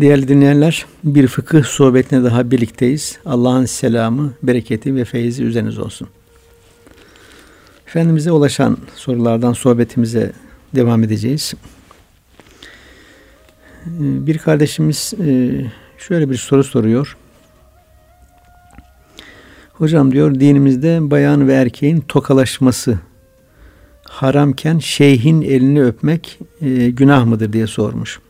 Değerli dinleyenler, bir fıkıh sohbetine daha birlikteyiz. Allah'ın selamı, bereketi ve feyzi üzeriniz olsun. Efendimiz'e ulaşan sorulardan sohbetimize devam edeceğiz. Ee, bir kardeşimiz e, şöyle bir soru soruyor. Hocam diyor dinimizde bayan ve erkeğin tokalaşması haramken şeyhin elini öpmek e, günah mıdır diye sormuş.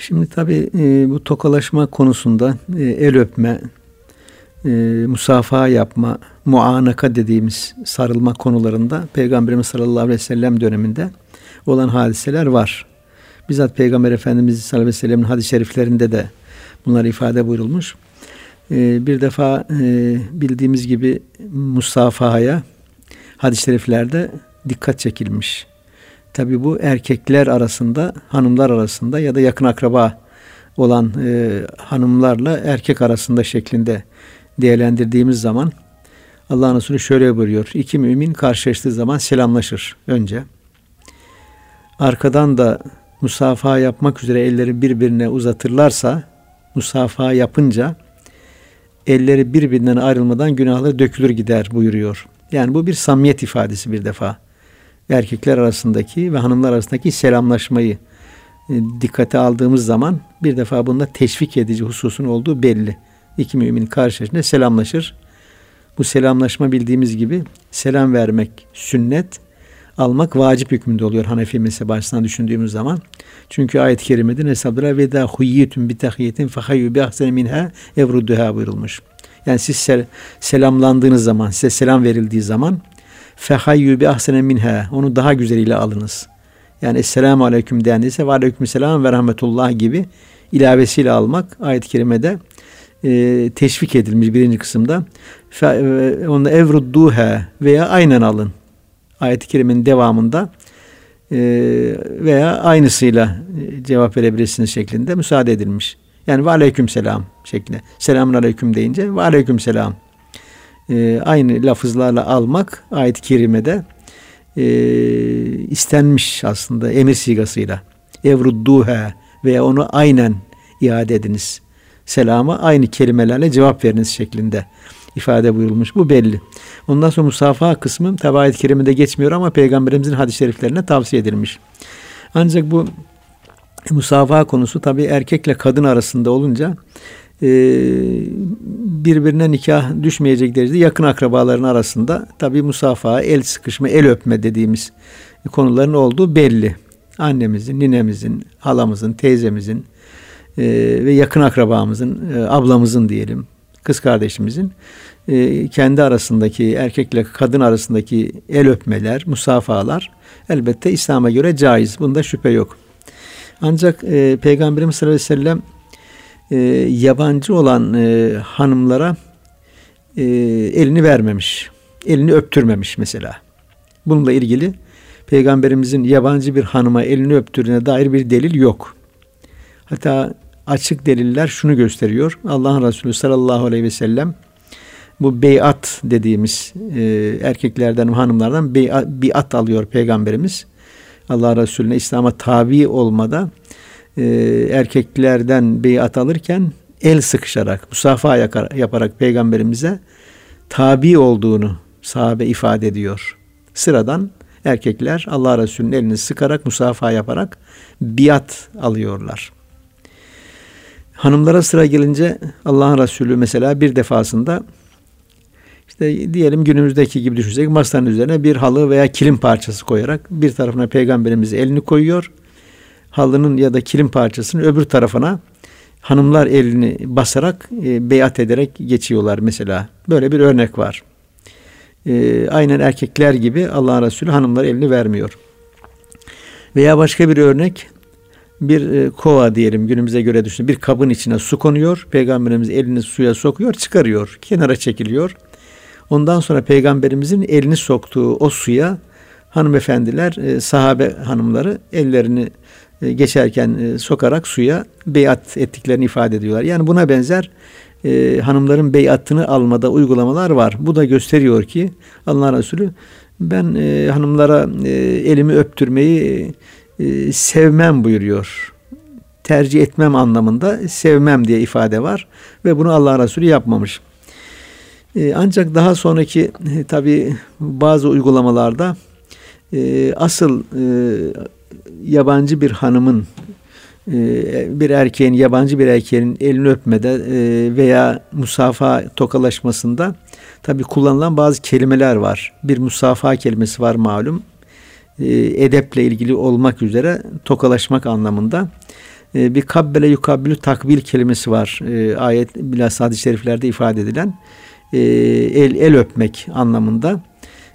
Şimdi tabi e, bu tokalaşma konusunda e, el öpme, e, musafaha yapma, muanaka dediğimiz sarılma konularında Peygamberimiz sallallahu aleyhi ve sellem döneminde olan hadiseler var. Bizzat Peygamber Efendimiz sallallahu aleyhi ve sellem'in hadis-i şeriflerinde de bunlar ifade buyurulmuş. E, bir defa e, bildiğimiz gibi musafahaya hadis-i şeriflerde dikkat çekilmiş. Tabi bu erkekler arasında, hanımlar arasında ya da yakın akraba olan e, hanımlarla erkek arasında şeklinde değerlendirdiğimiz zaman Allah'ın Resulü şöyle buyuruyor. İki mümin karşılaştığı zaman selamlaşır önce. Arkadan da musafaha yapmak üzere elleri birbirine uzatırlarsa musafaha yapınca elleri birbirinden ayrılmadan günahları dökülür gider buyuruyor. Yani bu bir samimiyet ifadesi bir defa erkekler arasındaki ve hanımlar arasındaki selamlaşmayı e, dikkate aldığımız zaman bir defa bunda teşvik edici hususun olduğu belli. İki mümin karşılaşınca selamlaşır. Bu selamlaşma bildiğimiz gibi selam vermek sünnet, almak vacip hükmünde oluyor Hanefi mezhebi açısından düşündüğümüz zaman. Çünkü ayet-i kerimede nesabdara ve da huyyitun bi tahiyetin fahayyu bi minha evrudduha buyurulmuş. Yani siz sel- selamlandığınız zaman, size selam verildiği zaman fehayyu bi ahsene minha. Onu daha güzeliyle alınız. Yani Esselamu Aleyküm dendiyse ve Aleyküm Selam ve Rahmetullah gibi ilavesiyle almak ayet-i kerimede e, teşvik edilmiş birinci kısımda. Fe, e, onda evrudduha veya aynen alın. Ayet-i kerimenin devamında e, veya aynısıyla e, cevap verebilirsiniz şeklinde müsaade edilmiş. Yani ve aleyküm selam şeklinde. Selamun aleyküm deyince ve aleyküm selam e, aynı lafızlarla almak ayet-i kerimede e, istenmiş aslında emir sigasıyla. Evrudduha veya onu aynen iade ediniz. Selama aynı kelimelerle cevap veriniz şeklinde ifade buyurulmuş. Bu belli. Ondan sonra musafaha kısmı tabi ayet-i kerimede geçmiyor ama Peygamberimizin hadis-i şeriflerine tavsiye edilmiş. Ancak bu musafaha konusu tabi erkekle kadın arasında olunca e, birbirine nikah düşmeyecek derecede yakın akrabaların arasında tabi musafaha, el sıkışma, el öpme dediğimiz konuların olduğu belli. Annemizin, ninemizin, halamızın, teyzemizin e, ve yakın akrabamızın, e, ablamızın diyelim, kız kardeşimizin e, kendi arasındaki erkekle kadın arasındaki el öpmeler, musafahalar elbette İslam'a göre caiz. Bunda şüphe yok. Ancak e, Peygamberimiz sallallahu aleyhi ve sellem e, yabancı olan e, hanımlara e, elini vermemiş. Elini öptürmemiş mesela. Bununla ilgili Peygamberimizin yabancı bir hanıma elini öptürdüğüne dair bir delil yok. Hatta açık deliller şunu gösteriyor. Allah'ın Resulü sallallahu aleyhi ve sellem bu beyat dediğimiz e, erkeklerden hanımlardan beyat, biat alıyor peygamberimiz. Allah Resulüne İslam'a tabi olmada e, erkeklerden beyat alırken el sıkışarak, musafa yaparak peygamberimize tabi olduğunu sahabe ifade ediyor. Sıradan erkekler Allah Resulü'nün elini sıkarak, musafa yaparak biat alıyorlar. Hanımlara sıra gelince Allah'ın Resulü mesela bir defasında işte diyelim günümüzdeki gibi düşünsek masanın üzerine bir halı veya kilim parçası koyarak bir tarafına peygamberimiz elini koyuyor halının ya da kilim parçasının öbür tarafına hanımlar elini basarak e, beyat ederek geçiyorlar mesela. Böyle bir örnek var. E, aynen erkekler gibi Allah Resulü hanımlar elini vermiyor. Veya başka bir örnek bir e, kova diyelim günümüze göre düşün. Bir kabın içine su konuyor. Peygamberimiz elini suya sokuyor, çıkarıyor. Kenara çekiliyor. Ondan sonra peygamberimizin elini soktuğu o suya hanımefendiler, e, sahabe hanımları ellerini geçerken e, sokarak suya beyat ettiklerini ifade ediyorlar. Yani buna benzer e, hanımların beyatını almada uygulamalar var. Bu da gösteriyor ki Allah Resulü ben e, hanımlara e, elimi öptürmeyi e, sevmem buyuruyor. Tercih etmem anlamında sevmem diye ifade var ve bunu Allah Resulü yapmamış. E, ancak daha sonraki e, tabi bazı uygulamalarda e, asıl e, yabancı bir hanımın e, bir erkeğin yabancı bir erkeğin elini öpmede e, veya musafa tokalaşmasında tabi kullanılan bazı kelimeler var. Bir musafa kelimesi var malum. E, edeple ilgili olmak üzere tokalaşmak anlamında. Bir kabbele yukabbülü takbil kelimesi var. Ayet bilhassa hadis-i şeriflerde ifade edilen el, el öpmek anlamında.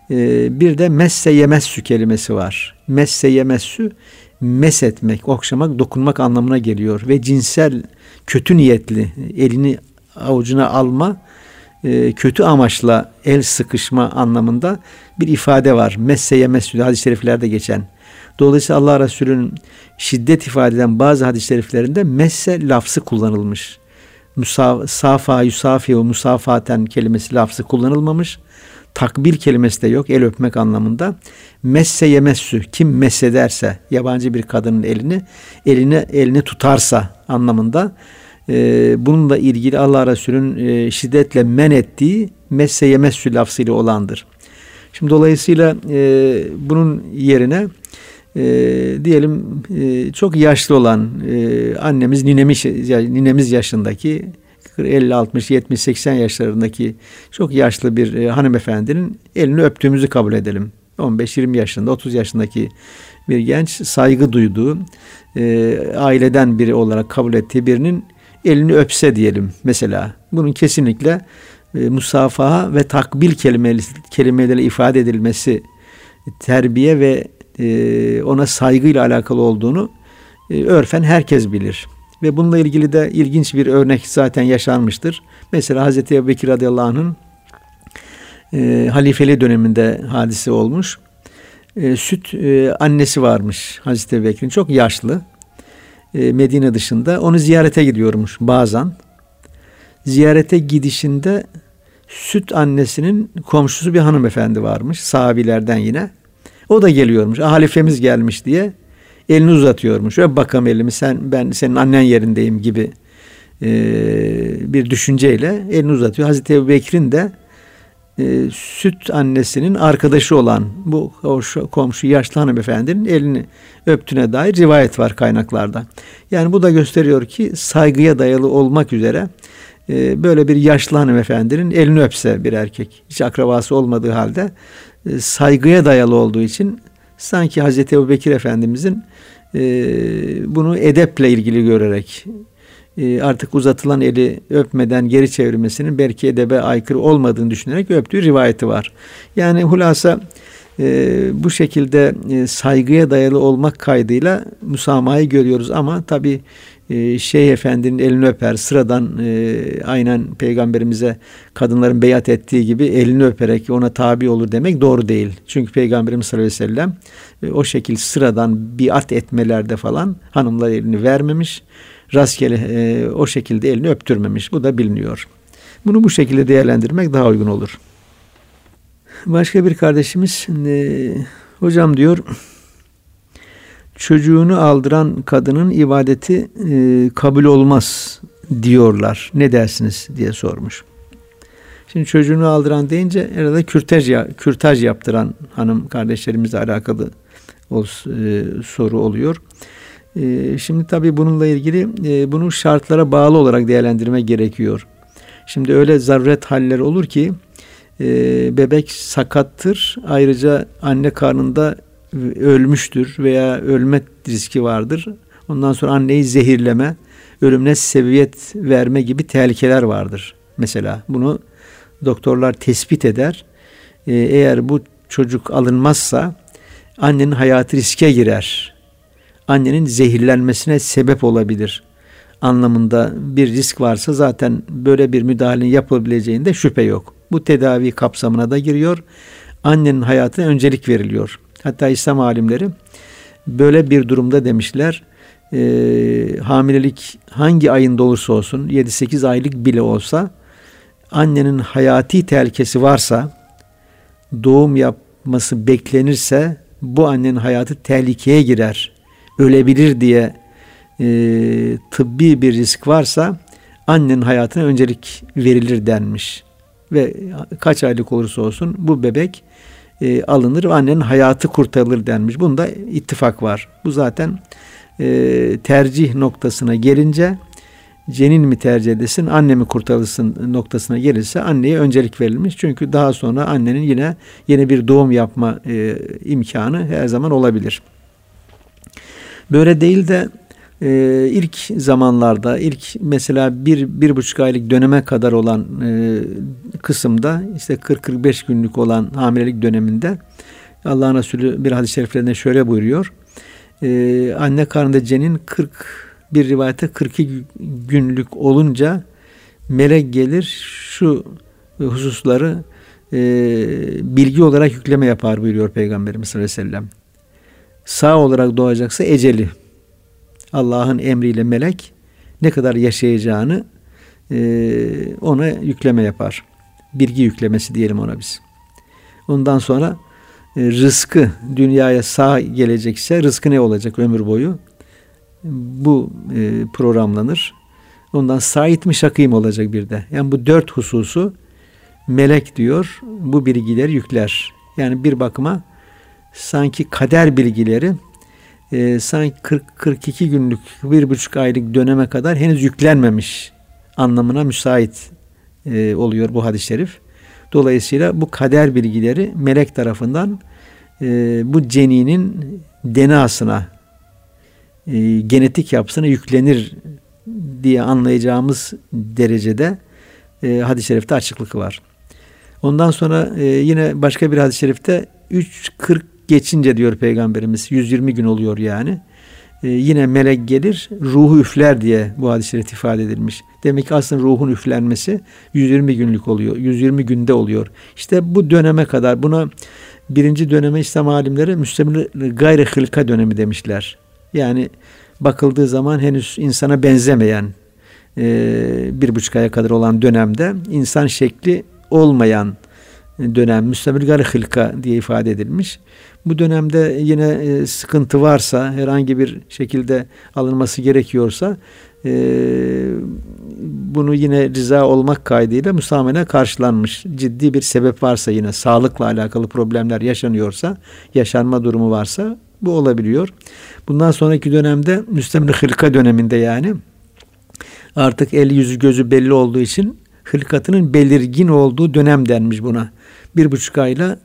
Bir de messe yemessü kelimesi var. Messe yemessü mes etmek, okşamak, dokunmak anlamına geliyor ve cinsel kötü niyetli elini avucuna alma e, kötü amaçla el sıkışma anlamında bir ifade var. Messeye mescüde hadis-i şeriflerde geçen. Dolayısıyla Allah Resulü'nün şiddet ifade eden bazı hadis-i şeriflerinde messe lafzı kullanılmış. Musa, safa, yusafi ve musafaten kelimesi lafzı kullanılmamış takbil kelimesi de yok el öpmek anlamında. Messe yemessü kim messederse yabancı bir kadının elini elini elini tutarsa anlamında e, bununla ilgili Allah Resulü'nün e, şiddetle men ettiği messe yemessü lafzıyla olandır. Şimdi dolayısıyla e, bunun yerine e, diyelim e, çok yaşlı olan e, annemiz ninemiz ninemiz yaşındaki 50, 60, 70, 80 yaşlarındaki çok yaşlı bir e, hanımefendinin elini öptüğümüzü kabul edelim. 15-20 yaşında, 30 yaşındaki bir genç saygı duyduğu, e, aileden biri olarak kabul ettiği birinin elini öpse diyelim mesela. Bunun kesinlikle e, musafaha ve takbil kelimeleri ifade edilmesi terbiye ve e, ona saygıyla alakalı olduğunu e, örfen herkes bilir. Ve bununla ilgili de ilginç bir örnek zaten yaşanmıştır. Mesela Hazreti Ebu Bekir radıyallahu anh'ın e, halifeli döneminde hadise olmuş. E, süt e, annesi varmış Hazreti Ebu Bekir'in. Çok yaşlı. E, Medine dışında. Onu ziyarete gidiyormuş bazen. Ziyarete gidişinde süt annesinin komşusu bir hanımefendi varmış. Sahabilerden yine. O da geliyormuş. Halifemiz gelmiş diye elini uzatıyormuş. Ve bakalım elimi sen ben senin annen yerindeyim gibi e, bir düşünceyle elini uzatıyor. Hazreti Ebu Bekir'in de e, süt annesinin arkadaşı olan bu komşu, komşu yaşlı hanımefendinin elini öptüğüne dair rivayet var kaynaklarda. Yani bu da gösteriyor ki saygıya dayalı olmak üzere e, böyle bir yaşlı hanımefendinin elini öpse bir erkek hiç akrabası olmadığı halde e, saygıya dayalı olduğu için sanki Hazreti Ebu Bekir Efendimizin e, bunu edeple ilgili görerek e, artık uzatılan eli öpmeden geri çevirmesinin belki edebe aykırı olmadığını düşünerek öptüğü rivayeti var. Yani hulasa e, bu şekilde e, saygıya dayalı olmak kaydıyla musamaayı görüyoruz ama tabi e, Şeyh Efendi'nin elini öper sıradan e, aynen peygamberimize kadınların beyat ettiği gibi elini öperek ona tabi olur demek doğru değil. Çünkü peygamberimiz sallallahu aleyhi ve sellem e, o şekil sıradan biat etmelerde falan hanımlar elini vermemiş. Rastgele e, o şekilde elini öptürmemiş. Bu da biliniyor. Bunu bu şekilde değerlendirmek daha uygun olur. Başka bir kardeşimiz hocam diyor çocuğunu aldıran kadının ibadeti e, kabul olmaz diyorlar. Ne dersiniz diye sormuş. Şimdi çocuğunu aldıran deyince herhalde kürtaj, kürtaj yaptıran hanım kardeşlerimizle alakalı o, e, soru oluyor. E, şimdi tabii bununla ilgili e, bunu şartlara bağlı olarak değerlendirme gerekiyor. Şimdi öyle zaruret haller olur ki e, bebek sakattır. Ayrıca anne karnında ölmüştür veya ölme riski vardır. Ondan sonra anneyi zehirleme, ölümüne sebebiyet verme gibi tehlikeler vardır. Mesela bunu doktorlar tespit eder. Ee, eğer bu çocuk alınmazsa annenin hayatı riske girer. Annenin zehirlenmesine sebep olabilir anlamında bir risk varsa zaten böyle bir müdahalenin yapılabileceğinde şüphe yok. Bu tedavi kapsamına da giriyor. Annenin hayatına öncelik veriliyor. Hatta İslam alimleri böyle bir durumda demişler e, hamilelik hangi ayında olursa olsun 7-8 aylık bile olsa annenin hayati tehlikesi varsa doğum yapması beklenirse bu annenin hayatı tehlikeye girer. ölebilir diye e, tıbbi bir risk varsa annenin hayatına öncelik verilir denmiş. Ve kaç aylık olursa olsun bu bebek e, alınır ve annenin hayatı kurtarılır denmiş. Bunda ittifak var. Bu zaten e, tercih noktasına gelince cenin mi tercih edesin, anne mi kurtarılsın noktasına gelirse anneye öncelik verilmiş. Çünkü daha sonra annenin yine yeni bir doğum yapma e, imkanı her zaman olabilir. Böyle değil de e, ilk zamanlarda, ilk mesela bir, bir buçuk aylık döneme kadar olan e, kısımda işte 40-45 günlük olan hamilelik döneminde Allah'ın Resulü bir hadis-i şeriflerinde şöyle buyuruyor. E, anne karnında cenin 40 bir rivayete 42 günlük olunca melek gelir şu hususları e, bilgi olarak yükleme yapar buyuruyor Peygamberimiz sallallahu. Sağ olarak doğacaksa eceli. Allah'ın emriyle melek ne kadar yaşayacağını e, ona yükleme yapar. Bilgi yüklemesi diyelim ona biz. Ondan sonra e, rızkı dünyaya sağ gelecekse rızkı ne olacak ömür boyu? bu e, programlanır. Ondan Said mi Şakî mi olacak bir de. Yani bu dört hususu melek diyor bu bilgileri yükler. Yani bir bakıma sanki kader bilgileri e, sanki 40-42 günlük bir buçuk aylık döneme kadar henüz yüklenmemiş anlamına müsait e, oluyor bu hadis-i şerif. Dolayısıyla bu kader bilgileri melek tarafından e, bu ceninin denasına e, genetik yapısına yüklenir diye anlayacağımız derecede e, hadis-i şerifte açıklık var. Ondan sonra e, yine başka bir hadis-i şerifte 3.40 geçince diyor Peygamberimiz 120 gün oluyor yani. E, yine melek gelir ruhu üfler diye bu şerif ifade edilmiş. Demek ki aslında ruhun üflenmesi 120 günlük oluyor. 120 günde oluyor. İşte bu döneme kadar buna birinci döneme İslam alimleri müstemil gayri hılka dönemi demişler. Yani bakıldığı zaman henüz insana benzemeyen e, bir buçuk aya kadar olan dönemde insan şekli olmayan dönem müstemilgar hılka diye ifade edilmiş. Bu dönemde yine e, sıkıntı varsa herhangi bir şekilde alınması gerekiyorsa e, bunu yine rıza olmak kaydıyla müsamene karşılanmış. Ciddi bir sebep varsa yine sağlıkla alakalı problemler yaşanıyorsa, yaşanma durumu varsa bu olabiliyor. Bundan sonraki dönemde müstemli hılka döneminde yani artık el yüzü gözü belli olduğu için hılkatının belirgin olduğu dönem denmiş buna. Bir buçuk ayla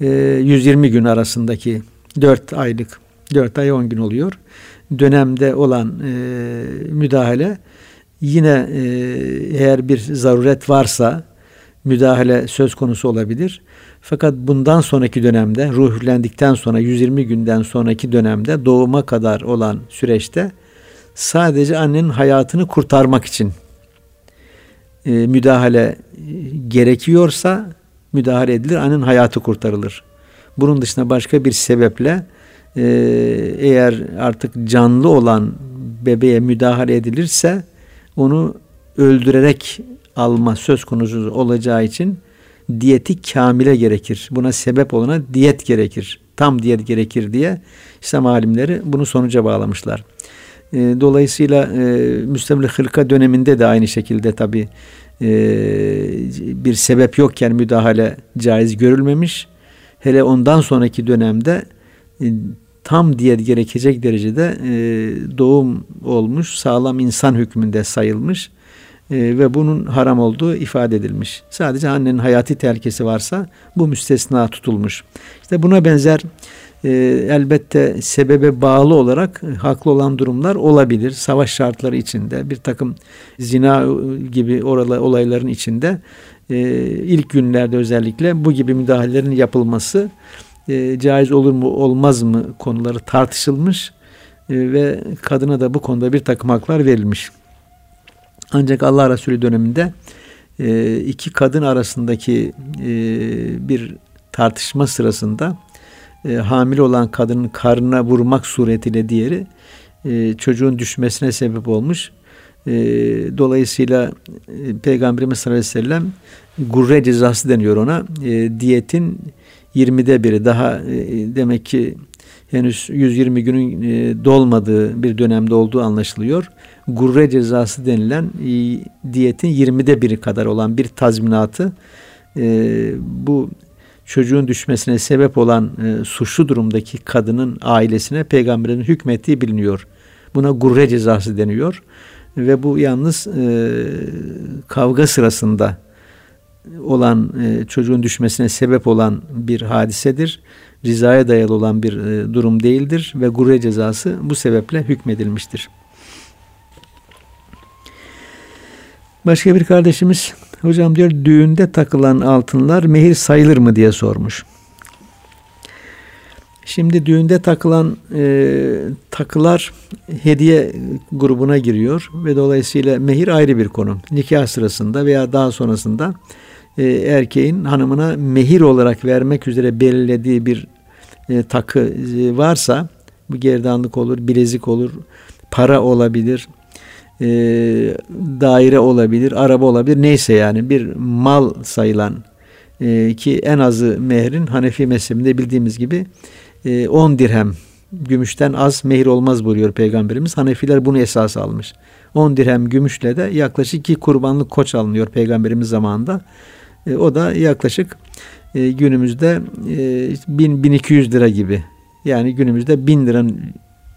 e, 120 gün arasındaki dört aylık, dört ay on gün oluyor. Dönemde olan e, müdahale yine e, eğer bir zaruret varsa müdahale söz konusu olabilir. Fakat bundan sonraki dönemde ruhlendikten sonra 120 günden sonraki dönemde doğuma kadar olan süreçte sadece annenin hayatını kurtarmak için e, müdahale gerekiyorsa müdahale edilir. Annenin hayatı kurtarılır. Bunun dışında başka bir sebeple e, eğer artık canlı olan bebeğe müdahale edilirse onu öldürerek alma söz konusu olacağı için diyeti kamile gerekir. Buna sebep olana diyet gerekir. Tam diyet gerekir diye İslam alimleri bunu sonuca bağlamışlar. E, dolayısıyla e, hırka döneminde de aynı şekilde tabi e, bir sebep yokken müdahale caiz görülmemiş. Hele ondan sonraki dönemde e, tam diyet gerekecek derecede e, doğum olmuş, sağlam insan hükmünde sayılmış e, ve bunun haram olduğu ifade edilmiş. Sadece annenin hayati tehlikesi varsa bu müstesna tutulmuş. İşte buna benzer e, elbette sebebe bağlı olarak haklı olan durumlar olabilir. Savaş şartları içinde bir takım zina gibi oralı olayların içinde e, ilk günlerde özellikle bu gibi müdahalelerin yapılması e, caiz olur mu olmaz mı konuları tartışılmış e, ve kadına da bu konuda bir takım haklar verilmiş. Ancak Allah Resulü döneminde e, iki kadın arasındaki e, bir tartışma sırasında e, hamile olan kadının karnına vurmak suretiyle diğeri e, çocuğun düşmesine sebep olmuş. E, dolayısıyla e, Peygamberimiz sallallahu aleyhi ve sellem gurre cezası deniyor ona. E, diyetin 20'de biri daha e, demek ki henüz 120 günün e, dolmadığı bir dönemde olduğu anlaşılıyor. Gurre cezası denilen e, diyetin 20'de biri kadar olan bir tazminatı e, bu çocuğun düşmesine sebep olan e, suçlu durumdaki kadının ailesine peygamberin hükmettiği biliniyor. Buna gurre cezası deniyor. Ve bu yalnız e, kavga sırasında olan e, çocuğun düşmesine sebep olan bir hadisedir. Rizaya dayalı olan bir e, durum değildir ve gurre cezası bu sebeple hükmedilmiştir. Başka bir kardeşimiz hocam diyor düğünde takılan altınlar mehir sayılır mı diye sormuş. Şimdi düğünde takılan e, takılar hediye grubuna giriyor ve dolayısıyla mehir ayrı bir konu. Nikah sırasında veya daha sonrasında e, erkeğin hanımına mehir olarak vermek üzere belirlediği bir e, takı e, varsa bu gerdanlık olur, bilezik olur, para olabilir, e, daire olabilir, araba olabilir neyse yani bir mal sayılan e, ki en azı mehrin Hanefi mezhebinde bildiğimiz gibi 10 e, dirhem gümüşten az mehir olmaz buyuruyor Peygamberimiz. Hanefiler bunu esas almış. 10 dirhem gümüşle de yaklaşık iki kurbanlık koç alınıyor Peygamberimiz zamanında. E, o da yaklaşık e, günümüzde e, 1000 1200 lira gibi. Yani günümüzde 1000 liranın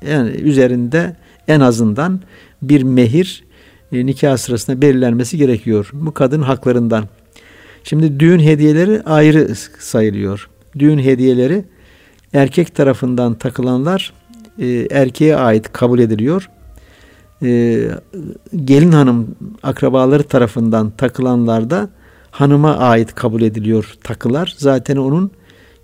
yani üzerinde en azından bir mehir e, nikah sırasında belirlenmesi gerekiyor. Bu kadın haklarından. Şimdi düğün hediyeleri ayrı sayılıyor. Düğün hediyeleri erkek tarafından takılanlar e, erkeğe ait kabul ediliyor. E, gelin hanım akrabaları tarafından takılanlar da hanıma ait kabul ediliyor takılar. Zaten onun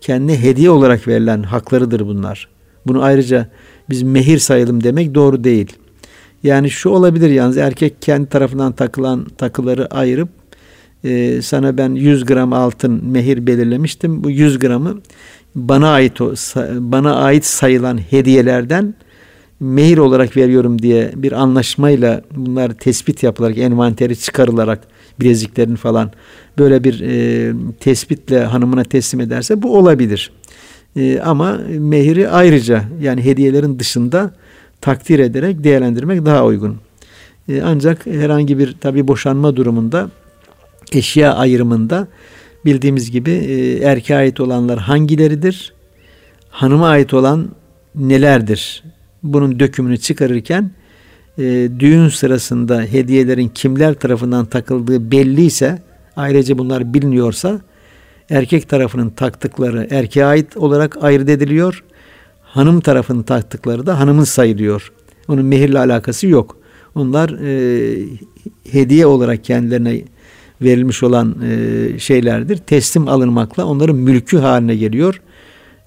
kendi hediye olarak verilen haklarıdır bunlar. Bunu ayrıca biz mehir sayalım demek doğru değil. Yani şu olabilir yalnız erkek kendi tarafından takılan takıları ayırıp e, sana ben 100 gram altın mehir belirlemiştim. Bu 100 gramı bana ait bana ait sayılan hediyelerden mehir olarak veriyorum diye bir anlaşmayla bunlar tespit yapılarak envanteri çıkarılarak bileziklerin falan böyle bir e, tespitle hanımına teslim ederse bu olabilir. E, ama mehiri ayrıca yani hediyelerin dışında takdir ederek değerlendirmek daha uygun. E, ancak herhangi bir tabi boşanma durumunda eşya ayrımında bildiğimiz gibi e, erkeğe ait olanlar hangileridir? Hanıma ait olan nelerdir? Bunun dökümünü çıkarırken e, düğün sırasında hediyelerin kimler tarafından takıldığı belliyse ayrıca bunlar biliniyorsa erkek tarafının taktıkları erkeğe ait olarak ayırt ediliyor. Hanım tarafının taktıkları da hanımın sayılıyor. Onun mehirle alakası yok. Onlar e, hediye olarak kendilerine verilmiş olan e, şeylerdir. Teslim alınmakla onların mülkü haline geliyor.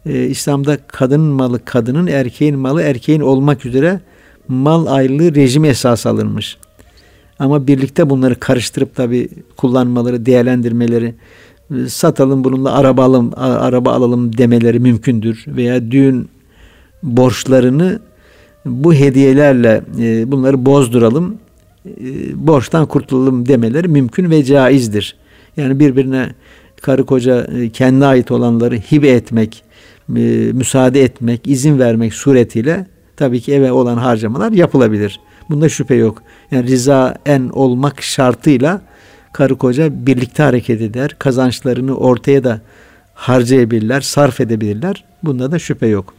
E, İslam'da kadının malı kadının, erkeğin malı erkeğin olmak üzere mal ayrılığı rejimi esas alınmış. Ama birlikte bunları karıştırıp tabi kullanmaları, değerlendirmeleri, e, satalım bununla araba alalım, araba alalım demeleri mümkündür. Veya düğün borçlarını bu hediyelerle e, bunları bozduralım, e, borçtan kurtulalım demeleri mümkün ve caizdir. Yani birbirine karı koca kendi ait olanları hibe etmek, müsaade etmek, izin vermek suretiyle tabii ki eve olan harcamalar yapılabilir. Bunda şüphe yok. Yani riza en olmak şartıyla karı koca birlikte hareket eder. Kazançlarını ortaya da harcayabilirler, sarf edebilirler. Bunda da şüphe yok.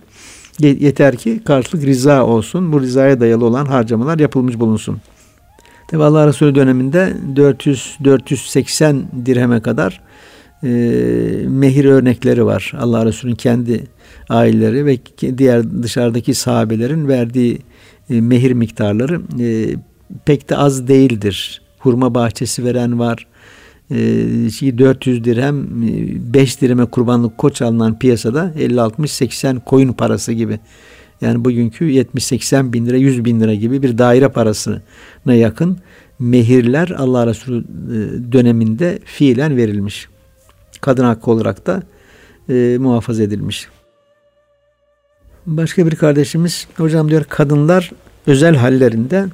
Yeter ki karşılık riza olsun. Bu rizaya dayalı olan harcamalar yapılmış bulunsun. Tabi Allah Resulü döneminde 400-480 dirheme kadar e, mehir örnekleri var. Allah Resulü'nün kendi aileleri ve diğer dışarıdaki sahabelerin verdiği e, mehir miktarları e, pek de az değildir. Hurma bahçesi veren var. E, 400 dirhem 5 e, dirheme kurbanlık koç alınan piyasada 50-60-80 koyun parası gibi. Yani bugünkü 70-80 bin lira 100 bin lira gibi bir daire parasına yakın mehirler Allah Resulü e, döneminde fiilen verilmiş. Kadın hakkı olarak da e, muhafaza edilmiş. Başka bir kardeşimiz hocam diyor kadınlar özel hallerinde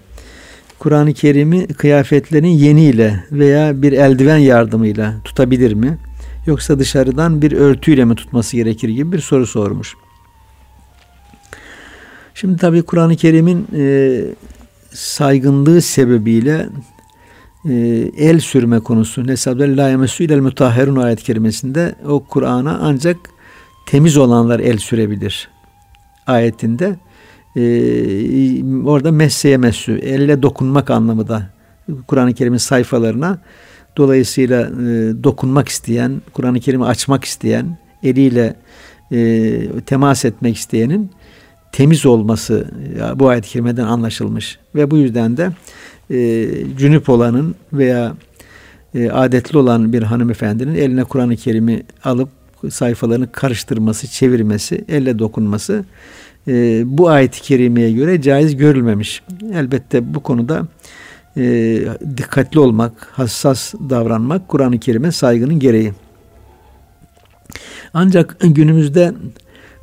Kur'an-ı Kerim'i kıyafetlerinin yeniyle veya bir eldiven yardımıyla tutabilir mi? Yoksa dışarıdan bir örtüyle mi tutması gerekir gibi bir soru sormuş. Şimdi tabi Kur'an-ı Kerim'in e, saygınlığı sebebiyle e, el sürme konusu Nesabdel la yemesü ilel mutahherun ayet kerimesinde o Kur'an'a ancak temiz olanlar el sürebilir ayetinde e, orada messeye messü elle dokunmak anlamı da Kur'an-ı Kerim'in sayfalarına dolayısıyla e, dokunmak isteyen Kur'an-ı Kerim'i açmak isteyen eliyle e, temas etmek isteyenin temiz olması bu ayet-i kerimeden anlaşılmış. Ve bu yüzden de e, cünüp olanın veya e, adetli olan bir hanımefendinin eline Kur'an-ı Kerim'i alıp sayfalarını karıştırması, çevirmesi, elle dokunması e, bu ayet-i kerimeye göre caiz görülmemiş. Elbette bu konuda e, dikkatli olmak, hassas davranmak Kur'an-ı Kerim'e saygının gereği. Ancak günümüzde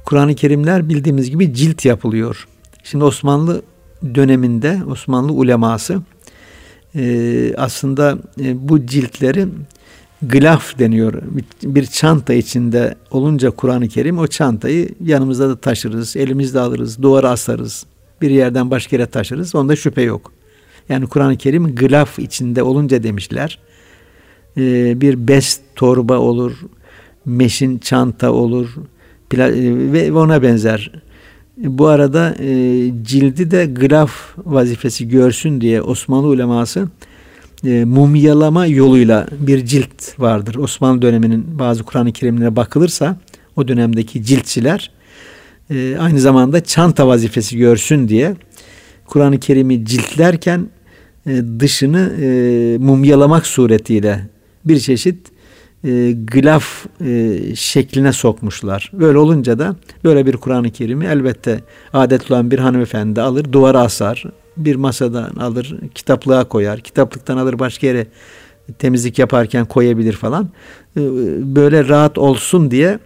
Kur'an-ı Kerimler bildiğimiz gibi cilt yapılıyor. Şimdi Osmanlı döneminde Osmanlı uleması e, aslında e, bu ciltleri gılaf deniyor. Bir çanta içinde olunca Kur'an-ı Kerim o çantayı yanımızda da taşırız, elimizde alırız, duvara asarız. Bir yerden başka yere taşırız. Onda şüphe yok. Yani Kur'an-ı Kerim gılaf içinde olunca demişler. E, bir bez torba olur, meşin çanta olur, e, ve ona benzer. Bu arada e, cildi de gılaf vazifesi görsün diye Osmanlı uleması e, mumyalama yoluyla bir cilt vardır. Osmanlı döneminin bazı Kur'an-ı Kerimlere bakılırsa o dönemdeki ciltçiler e, aynı zamanda çanta vazifesi görsün diye Kur'an-ı Kerim'i ciltlerken e, dışını e, mumyalamak suretiyle bir çeşit e, gılaf e, şekline sokmuşlar. Böyle olunca da böyle bir Kur'an-ı Kerim'i elbette adetli olan bir hanımefendi alır, duvara asar, bir masadan alır, kitaplığa koyar, kitaplıktan alır başka yere temizlik yaparken koyabilir falan. E, böyle rahat olsun diye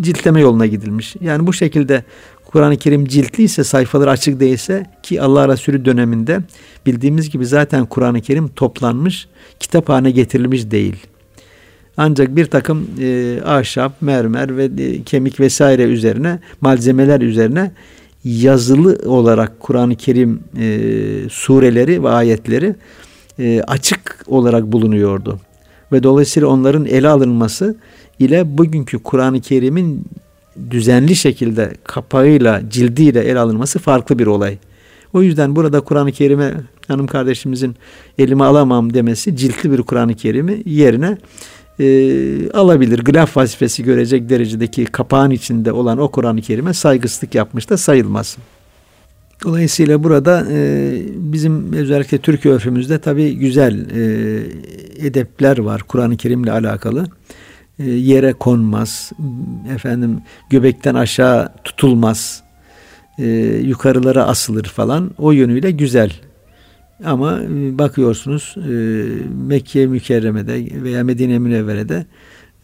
ciltleme yoluna gidilmiş. Yani bu şekilde Kur'an-ı Kerim ciltliyse, sayfaları açık değilse ki Allah Resulü döneminde bildiğimiz gibi zaten Kur'an-ı Kerim toplanmış, kitap haline getirilmiş değil. Ancak bir takım e, ahşap, mermer ve e, kemik vesaire üzerine malzemeler üzerine yazılı olarak Kur'an-ı Kerim e, sureleri ve ayetleri e, açık olarak bulunuyordu. Ve dolayısıyla onların ele alınması ile bugünkü Kur'an-ı Kerim'in düzenli şekilde kapağıyla, cildiyle ele alınması farklı bir olay. O yüzden burada Kur'an-ı Kerim'e hanım kardeşimizin elime alamam demesi ciltli bir Kur'an-ı Kerim'i yerine e, alabilir. Glaf vazifesi görecek derecedeki kapağın içinde olan o Kur'an-ı Kerim'e saygısızlık yapmış da sayılmaz. Dolayısıyla burada e, bizim özellikle Türk örfümüzde tabi güzel e, edepler var Kur'an-ı Kerim'le alakalı. E, yere konmaz, efendim göbekten aşağı tutulmaz, e, yukarılara asılır falan. O yönüyle güzel ama e, bakıyorsunuz e, Mekke mükerremede veya Medine Münevvere'de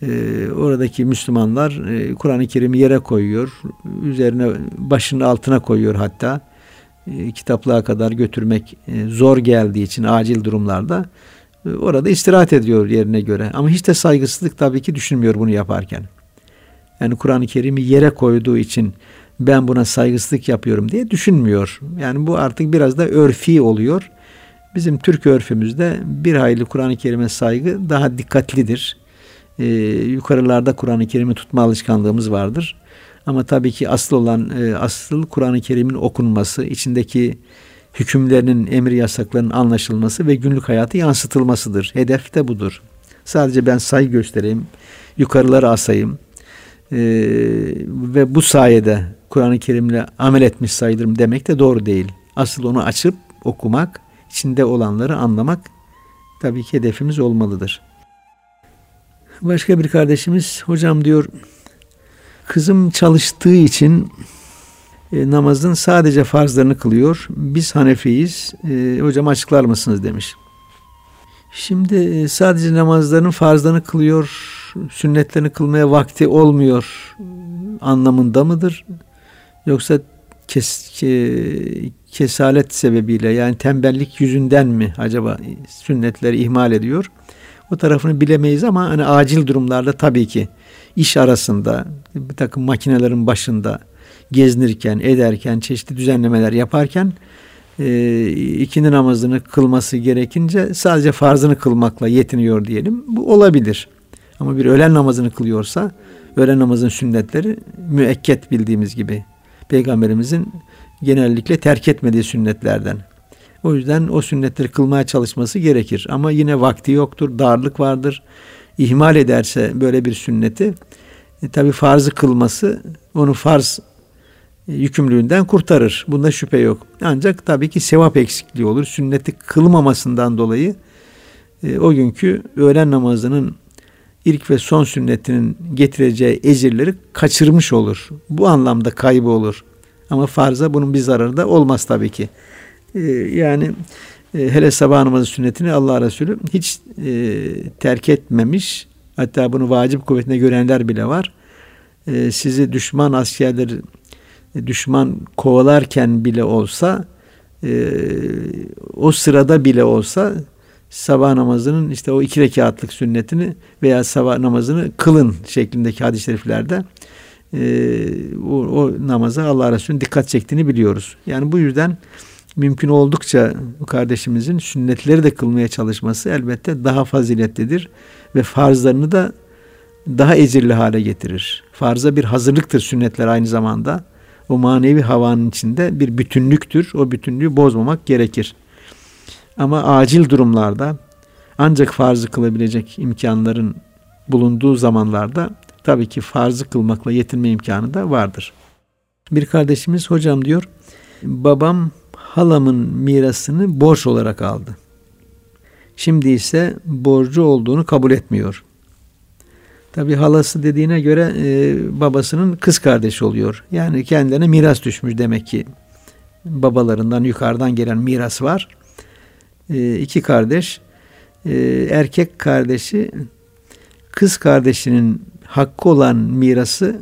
e, oradaki Müslümanlar Kur'an-ı Kerim'i yere koyuyor. Üzerine başının altına koyuyor hatta. Kitaplığa kadar götürmek zor geldiği için acil durumlarda orada istirahat ediyor yerine göre. Ama hiç de saygısızlık tabii ki düşünmüyor bunu yaparken. Yani Kur'an-ı Kerim'i yere koyduğu için ben buna saygısızlık yapıyorum diye düşünmüyor. Yani bu artık biraz da örfi oluyor. Bizim Türk örfümüzde bir hayli Kur'an-ı Kerim'e saygı daha dikkatlidir. Ee, yukarılarda Kur'an-ı Kerim'i tutma alışkanlığımız vardır. Ama tabii ki asıl olan e, asıl Kur'an-ı Kerim'in okunması, içindeki hükümlerinin, emri yasaklarının anlaşılması ve günlük hayatı yansıtılmasıdır. Hedef de budur. Sadece ben say göstereyim, yukarıları asayım e, ve bu sayede Kur'an-ı Kerim'le amel etmiş sayılırım demek de doğru değil. Asıl onu açıp okumak, içinde olanları anlamak tabii ki hedefimiz olmalıdır. Başka bir kardeşimiz hocam diyor kızım çalıştığı için e, namazın sadece farzlarını kılıyor. Biz Hanefiyiz. E, hocam açıklar mısınız demiş. Şimdi e, sadece namazların farzlarını kılıyor, sünnetlerini kılmaya vakti olmuyor anlamında mıdır? Yoksa kes, kesalet sebebiyle yani tembellik yüzünden mi acaba sünnetleri ihmal ediyor? O tarafını bilemeyiz ama hani acil durumlarda tabii ki iş arasında bir takım makinelerin başında gezinirken, ederken, çeşitli düzenlemeler yaparken e, ikindi namazını kılması gerekince sadece farzını kılmakla yetiniyor diyelim. Bu olabilir. Ama bir öğlen namazını kılıyorsa öğlen namazın sünnetleri müekket bildiğimiz gibi peygamberimizin genellikle terk etmediği sünnetlerden. O yüzden o sünnetleri kılmaya çalışması gerekir. Ama yine vakti yoktur, darlık vardır. İhmal ederse böyle bir sünneti e, tabi farzı kılması onu farz e, yükümlülüğünden kurtarır. Bunda şüphe yok. Ancak tabii ki sevap eksikliği olur. Sünneti kılmamasından dolayı e, o günkü öğlen namazının ilk ve son sünnetinin getireceği ecirleri kaçırmış olur. Bu anlamda kaybı olur. Ama farza bunun bir zararı da olmaz tabii ki. Ee, yani e, hele sabah namazı sünnetini Allah Resulü hiç e, terk etmemiş. Hatta bunu vacip kuvvetine görenler bile var. E, sizi düşman askerler düşman kovalarken bile olsa e, o sırada bile olsa sabah namazının işte o iki rekatlık sünnetini veya sabah namazını kılın şeklindeki hadis-i şeriflerde o, o namaza Allah Resulü'nün dikkat çektiğini biliyoruz. Yani bu yüzden mümkün oldukça kardeşimizin sünnetleri de kılmaya çalışması elbette daha faziletlidir ve farzlarını da daha ecirli hale getirir. Farza bir hazırlıktır sünnetler aynı zamanda. O manevi havanın içinde bir bütünlüktür. O bütünlüğü bozmamak gerekir. Ama acil durumlarda ancak farzı kılabilecek imkanların bulunduğu zamanlarda tabii ki farzı kılmakla yetinme imkanı da vardır. Bir kardeşimiz hocam diyor babam halamın mirasını borç olarak aldı. Şimdi ise borcu olduğunu kabul etmiyor. Tabi halası dediğine göre e, babasının kız kardeşi oluyor. Yani kendilerine miras düşmüş demek ki. Babalarından yukarıdan gelen miras var. E, iki kardeş. E, erkek kardeşi kız kardeşinin hakkı olan mirası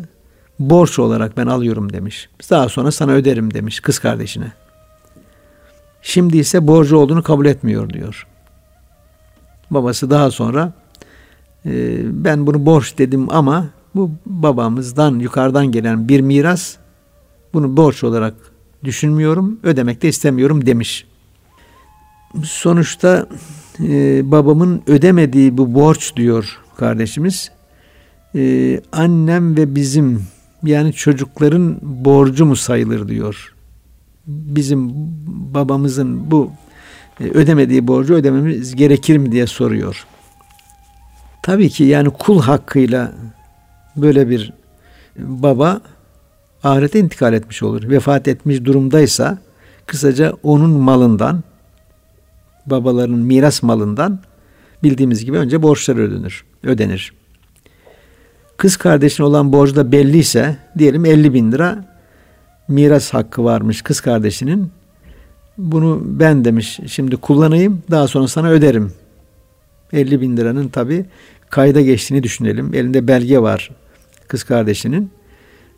borç olarak ben alıyorum demiş. Daha sonra sana öderim demiş kız kardeşine. Şimdi ise borcu olduğunu kabul etmiyor diyor. Babası daha sonra e, ben bunu borç dedim ama bu babamızdan yukarıdan gelen bir miras bunu borç olarak düşünmüyorum, ödemek de istemiyorum demiş. Sonuçta e, babamın ödemediği bu borç diyor kardeşimiz. E, annem ve bizim yani çocukların borcu mu sayılır diyor bizim babamızın bu e, ödemediği borcu ödememiz gerekir mi diye soruyor. Tabii ki yani kul hakkıyla böyle bir baba ahirete intikal etmiş olur. Vefat etmiş durumdaysa kısaca onun malından babaların miras malından bildiğimiz gibi önce borçlar ödenir. ödenir. Kız kardeşine olan borcu da belliyse diyelim 50 bin lira miras hakkı varmış kız kardeşinin. Bunu ben demiş şimdi kullanayım daha sonra sana öderim. 50 bin liranın tabi kayda geçtiğini düşünelim. Elinde belge var kız kardeşinin.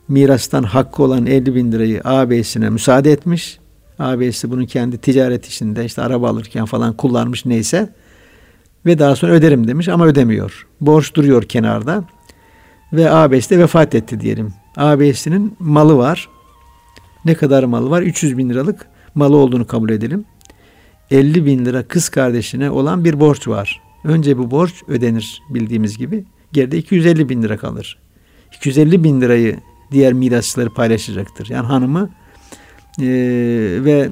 Mirastan hakkı olan 50 bin lirayı ağabeyisine müsaade etmiş. Ağabeyisi bunu kendi ticaret işinde işte araba alırken falan kullanmış neyse. Ve daha sonra öderim demiş ama ödemiyor. Borç duruyor kenarda. Ve ağabeyisi de vefat etti diyelim. Ağabeyisinin malı var. Ne kadar mal var? 300 bin liralık malı olduğunu kabul edelim. 50 bin lira kız kardeşine olan bir borç var. Önce bu borç ödenir bildiğimiz gibi. Geride 250 bin lira kalır. 250 bin lirayı diğer mirasçıları paylaşacaktır. Yani hanımı e, ve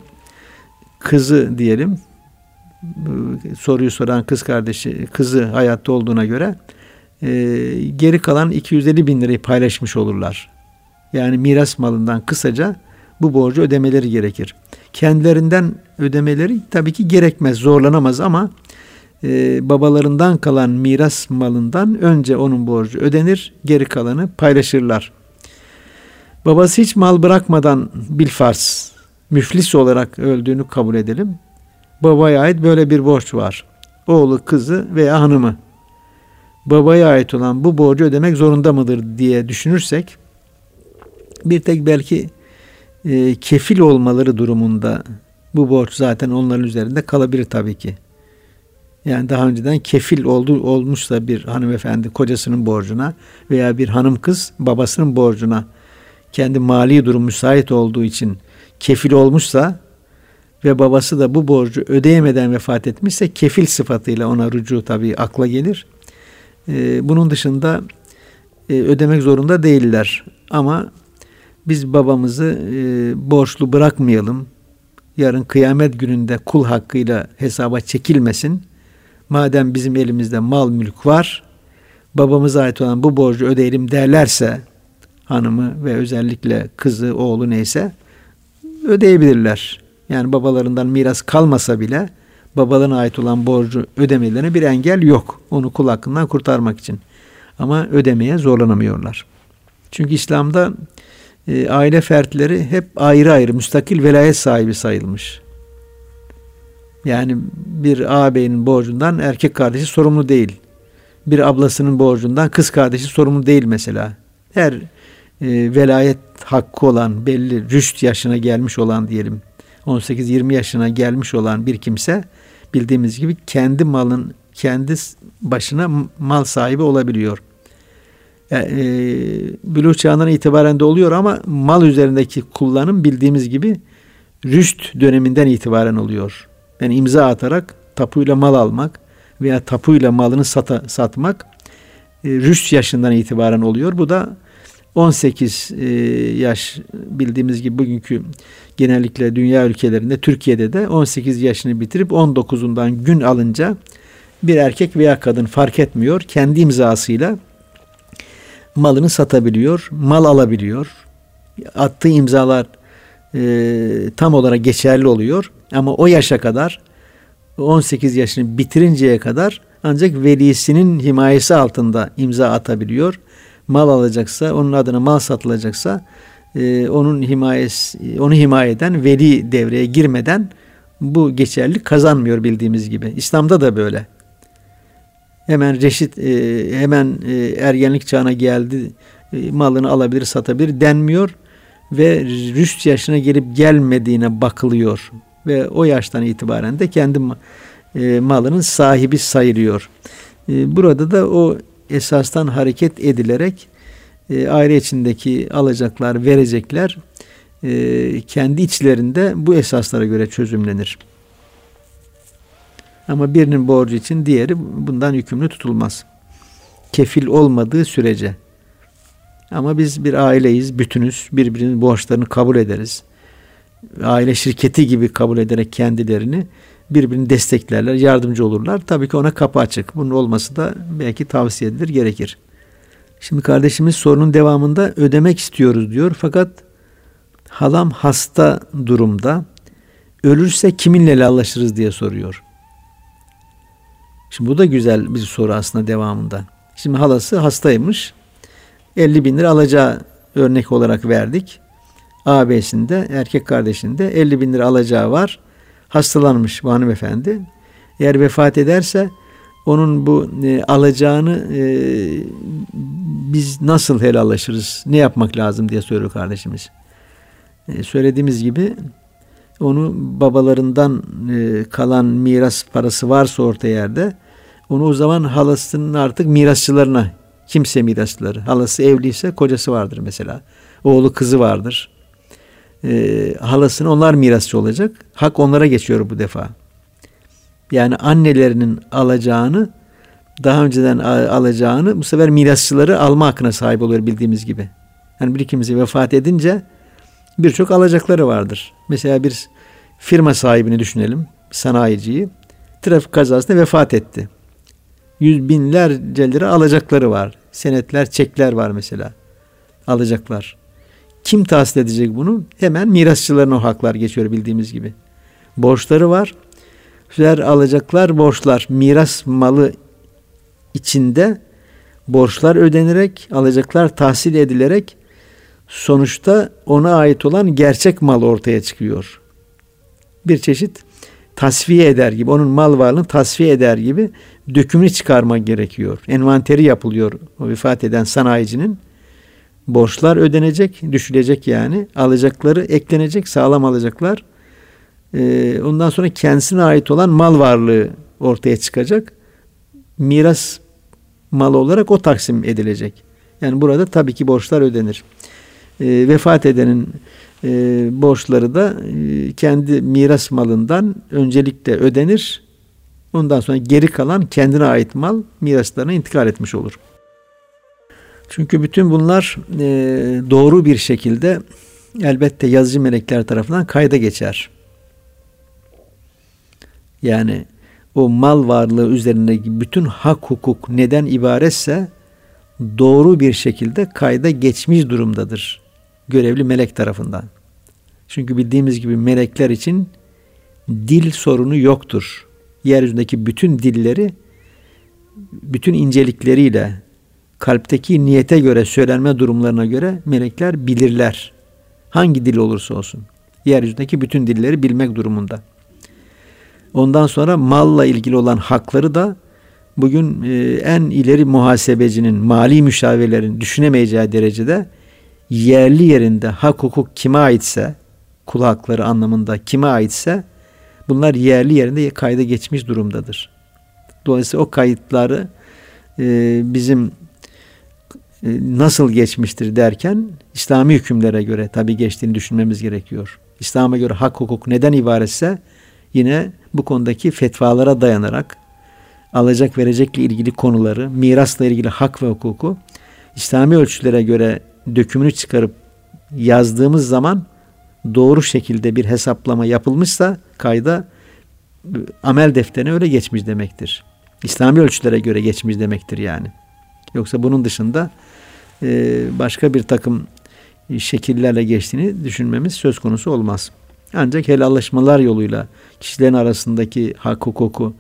kızı diyelim soruyu soran kız kardeşi kızı hayatta olduğuna göre e, geri kalan 250 bin lirayı paylaşmış olurlar. Yani miras malından kısaca bu borcu ödemeleri gerekir. Kendilerinden ödemeleri tabii ki gerekmez, zorlanamaz ama e, babalarından kalan miras malından önce onun borcu ödenir, geri kalanı paylaşırlar. Babası hiç mal bırakmadan bilfars, müflis olarak öldüğünü kabul edelim. Babaya ait böyle bir borç var. Oğlu, kızı veya hanımı. Babaya ait olan bu borcu ödemek zorunda mıdır diye düşünürsek bir tek belki e, kefil olmaları durumunda bu borç zaten onların üzerinde kalabilir tabii ki. Yani daha önceden kefil oldu olmuşsa bir hanımefendi kocasının borcuna veya bir hanım kız babasının borcuna kendi mali durum müsait olduğu için kefil olmuşsa ve babası da bu borcu ödeyemeden vefat etmişse kefil sıfatıyla ona rücu tabii akla gelir. Ee, bunun dışında e, ödemek zorunda değiller. Ama biz babamızı e, borçlu bırakmayalım. Yarın kıyamet gününde kul hakkıyla hesaba çekilmesin. Madem bizim elimizde mal mülk var, babamıza ait olan bu borcu ödeyelim derlerse hanımı ve özellikle kızı, oğlu neyse ödeyebilirler. Yani babalarından miras kalmasa bile babalarına ait olan borcu ödemelerine bir engel yok. Onu kul hakkından kurtarmak için. Ama ödemeye zorlanamıyorlar. Çünkü İslam'da e, aile fertleri hep ayrı ayrı müstakil velayet sahibi sayılmış. Yani bir ağabeyin borcundan erkek kardeşi sorumlu değil. Bir ablasının borcundan kız kardeşi sorumlu değil mesela. Her e, velayet hakkı olan belli rüşt yaşına gelmiş olan diyelim 18-20 yaşına gelmiş olan bir kimse bildiğimiz gibi kendi malın kendi başına mal sahibi olabiliyor. Yani, e, bülü çağından itibaren de oluyor ama mal üzerindeki kullanım bildiğimiz gibi rüşt döneminden itibaren oluyor. Yani imza atarak tapuyla mal almak veya tapuyla malını sata, satmak e, rüşt yaşından itibaren oluyor. Bu da 18 e, yaş bildiğimiz gibi bugünkü genellikle dünya ülkelerinde Türkiye'de de 18 yaşını bitirip 19'undan gün alınca bir erkek veya kadın fark etmiyor. Kendi imzasıyla malını satabiliyor, mal alabiliyor. Attığı imzalar e, tam olarak geçerli oluyor. Ama o yaşa kadar 18 yaşını bitirinceye kadar ancak velisinin himayesi altında imza atabiliyor. Mal alacaksa, onun adına mal satılacaksa e, onun himayesi, onu himaye eden veli devreye girmeden bu geçerli kazanmıyor bildiğimiz gibi. İslam'da da böyle. Hemen reşit, e, hemen e, ergenlik çağına geldi, e, malını alabilir, satabilir denmiyor ve rüşt yaşına gelip gelmediğine bakılıyor ve o yaştan itibaren de kendi e, malının sahibi sayılıyor. E, burada da o esastan hareket edilerek e, aile içindeki alacaklar, verecekler e, kendi içlerinde bu esaslara göre çözümlenir. Ama birinin borcu için diğeri bundan yükümlü tutulmaz. Kefil olmadığı sürece. Ama biz bir aileyiz, bütünüz. Birbirinin borçlarını kabul ederiz. Aile şirketi gibi kabul ederek kendilerini birbirini desteklerler, yardımcı olurlar. Tabii ki ona kapı açık. Bunun olması da belki tavsiye edilir, gerekir. Şimdi kardeşimiz sorunun devamında ödemek istiyoruz diyor. Fakat halam hasta durumda. Ölürse kiminle helallaşırız diye soruyor. Şimdi bu da güzel bir soru aslında devamında. Şimdi halası hastaymış. 50 bin lira alacağı örnek olarak verdik. Ağabeyisinde, erkek kardeşinde 50 bin lira alacağı var. Hastalanmış bu hanımefendi. Eğer vefat ederse onun bu e, alacağını e, biz nasıl helallaşırız? Ne yapmak lazım diye soruyor kardeşimiz. E, söylediğimiz gibi onu babalarından e, kalan miras parası varsa orta yerde onu o zaman halasının artık mirasçılarına kimse mirasçıları. Halası evliyse kocası vardır mesela. Oğlu kızı vardır. E, halasının onlar mirasçı olacak. Hak onlara geçiyor bu defa. Yani annelerinin alacağını daha önceden alacağını bu sefer mirasçıları alma hakkına sahip oluyor bildiğimiz gibi. Yani bir kimse vefat edince birçok alacakları vardır. Mesela bir firma sahibini düşünelim, sanayiciyi. Trafik kazasında vefat etti. Yüz binlerce lira alacakları var. Senetler, çekler var mesela. Alacaklar. Kim tahsil edecek bunu? Hemen mirasçılarına o haklar geçiyor bildiğimiz gibi. Borçları var. Sürer alacaklar borçlar. Miras malı içinde borçlar ödenerek, alacaklar tahsil edilerek sonuçta ona ait olan gerçek mal ortaya çıkıyor. Bir çeşit tasfiye eder gibi, onun mal varlığını tasfiye eder gibi dökümünü çıkarmak gerekiyor. Envanteri yapılıyor o vefat eden sanayicinin. Borçlar ödenecek, düşülecek yani. Alacakları eklenecek, sağlam alacaklar. Ee, ondan sonra kendisine ait olan mal varlığı ortaya çıkacak. Miras mal olarak o taksim edilecek. Yani burada tabii ki borçlar ödenir. e, vefat edenin e, borçları da e, kendi miras malından öncelikle ödenir. Ondan sonra geri kalan kendine ait mal miraslarına intikal etmiş olur. Çünkü bütün bunlar e, doğru bir şekilde elbette yazıcı melekler tarafından kayda geçer. Yani o mal varlığı üzerindeki bütün hak hukuk neden ibaretse doğru bir şekilde kayda geçmiş durumdadır görevli melek tarafından. Çünkü bildiğimiz gibi melekler için dil sorunu yoktur. Yeryüzündeki bütün dilleri bütün incelikleriyle kalpteki niyete göre söylenme durumlarına göre melekler bilirler. Hangi dil olursa olsun. Yeryüzündeki bütün dilleri bilmek durumunda. Ondan sonra malla ilgili olan hakları da bugün e, en ileri muhasebecinin, mali müşavirlerin düşünemeyeceği derecede yerli yerinde hak hukuk kime aitse, kul hakları anlamında kime aitse bunlar yerli yerinde kayda geçmiş durumdadır. Dolayısıyla o kayıtları e, bizim nasıl geçmiştir derken İslami hükümlere göre tabi geçtiğini düşünmemiz gerekiyor. İslam'a göre hak hukuk neden ibaretse yine bu konudaki fetvalara dayanarak alacak verecekle ilgili konuları, mirasla ilgili hak ve hukuku İslami ölçülere göre dökümünü çıkarıp yazdığımız zaman doğru şekilde bir hesaplama yapılmışsa kayda amel defterine öyle geçmiş demektir. İslami ölçülere göre geçmiş demektir yani. Yoksa bunun dışında e, başka bir takım şekillerle geçtiğini düşünmemiz söz konusu olmaz. Ancak helallaşmalar yoluyla kişilerin arasındaki hak hukuku